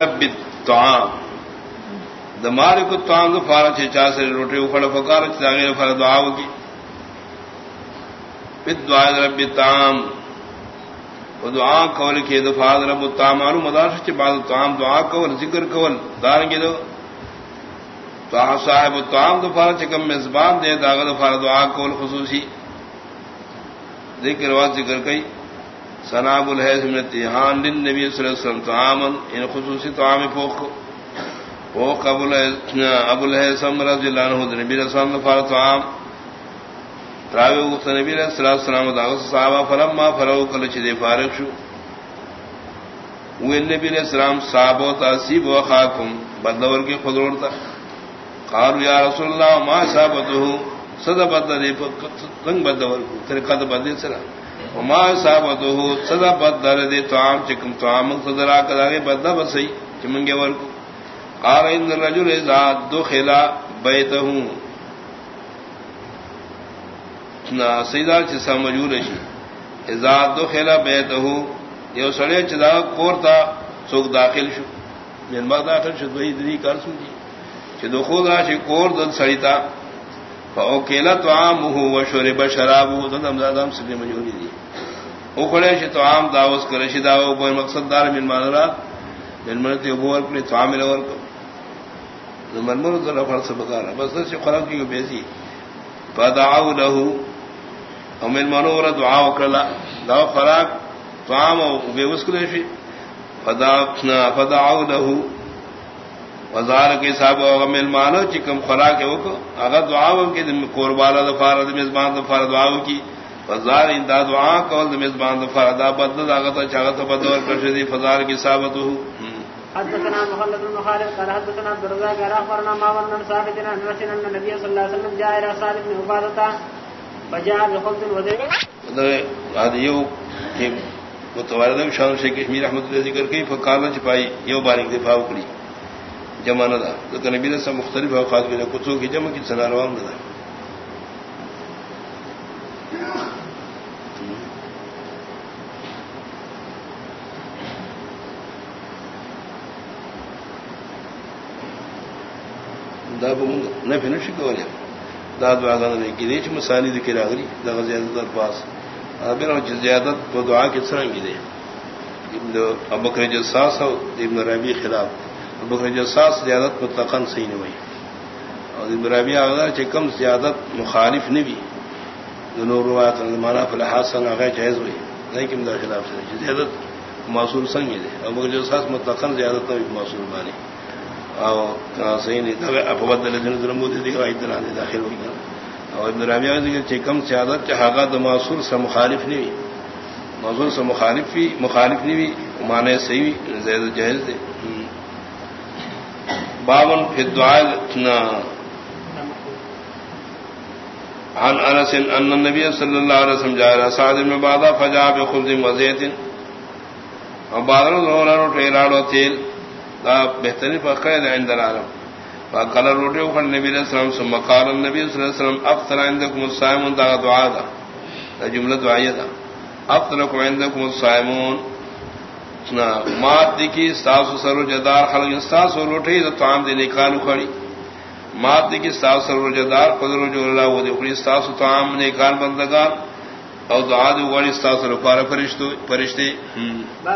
بالطعام دمار کو توام فارا چھے چاہ سے روٹے اکھڑ فکار چھے داغیر فارا دعاو کی بد دعا رب الطعام. و دعا کول کی دو فارا رب الطعام. آنو مدار چھے بعد الطعام دعا کول، ذکر کول. دارنگی دو تو صاحب الطعام دو فارا چھے کم مزبان دے داغ دو فارا دعا کول خصوصی. ذکر وات ذکر کئی. سناب الحیث من اتحان للنبی صلی اللہ علیہ وسلم تعامن یعنی ان خصوصی تعام فوق. فوق ابو الحیثم رضی اللہ عنہ نبی صلی اللہ علیہ وسلم تعام تراوی وقت نبی صلی اللہ علیہ وسلم داغس صحابہ، فلما فرعو کلچ دے فارق شو. وہ نبی علیہ السلام صحابہ تاثیب و خاکم بدلور کے خضرور تا. قالوا یا رسول اللہ، ما صحابتہو؟ صدا بدل دے رنگ بدلور طریقہ بدل سلام وما صابته، صدا بدر دے طعام چکم طعام صدرا کدارے بدہ بسئی چمنگے ور کو قال ان الرجل اذا دخل بيته۔ نا سیدا چ سمجھور شي اذا دخل بيته، یو سڑے چدا کورتا سوک داخل شو۔ من ما داخل شو دوی دری کار سمجھی چ دخول راشي کور دل سڑیتا فاوکیلا طعامه وشرب شرابه دم زادم سگے مجھوری دی۔ اکڑے شی تو عام داوس کرے شی داو کوئی مقصد دار من مانرات من منتی ابور کلی تو عامل اور کو من من ذرا فرض بکارا بس سے خراب کی بیسی فدعوا له ومن منور دعا وکلا دعا فراق تو عام او بیوس کرے شی فدعنا فدعوا له. وزار کے صاحب او غمل مانو چکم خراک او کو اگر دعا و کے قربانا دفار میزبان دفار دعا کی فزار انداد دعا کول میزبان د فردا بد د هغه ته چاغه ته بد ور کړی دی فزار کی ثابت ہو حدثنا محمد بن خالد قال حدثنا عبد الرزاق قال اخبرنا ما ورنا ثابت ان رسول النبي صلى الله عليه وسلم جاء الى صالح بن عباده فجاء بخبز هذا یو کہ متوارد شان شیخ کشمیر احمد اللہ ذکر کی فقال چپائی یو باریک دفاع کړی جمع نہ دا نبی نے مختلف اوقات میں کچھ کی جمع کی سنا روان نہ نہ فنش کولے داد واغان نے کہ دیچ مسانی ذکر اگری دا زیادت در پاس ابن وجہ زیادت تو دعا کے سرنگ دے ابن ابو بکر جساس او ابن ربی خلاف. ابو بکر جساس زیادت مطلقاً صحیح نہیں ہوئی اور ابن ربی اگر کہ کم زیادت مخالف نہیں بھی دونوں روایت مانا فلحات سن غیر جائز ہوئی لیکن دا خلاف سے زیادت معصول سنگ دے ابو بکر جساس مطلقاً زیادت نہ معصول مانی صحیح نہیں داخل ہوئی ابن سے تو معصور سے مخالف نہیں معصور سے مخالف بھی مخالف نہیں ہوئی مانے صحیح یعنی زید جہیز تھے باون فدعال عن انس ان النبي صلى الله عليه وسلم جاء سعد بن بعض فجاء بخبز وزيت وبعض الرجال ٹیراڑو تیل بہترین فقر عند العالم۔ فقال روٹے وقال نبی علیہ السلام، ثم قال النبي صلی اللہ علیہ وسلم، افطر عندكم الصائمون، دا دعا دا جملہ دعائیہ دا۔ افطركم عندكم الصائمون۔ مات دی کی ساسو سرو جدار خلق یعنی ساسو روٹے دا طعام دی نکالو کھڑی۔ مات دی کی ساسو سرو جدار قدر جو اللہ وہ دی خلی ساسو طعام نکال بندگان، او دعا دی وغاڑی ساسو رفار فرشتے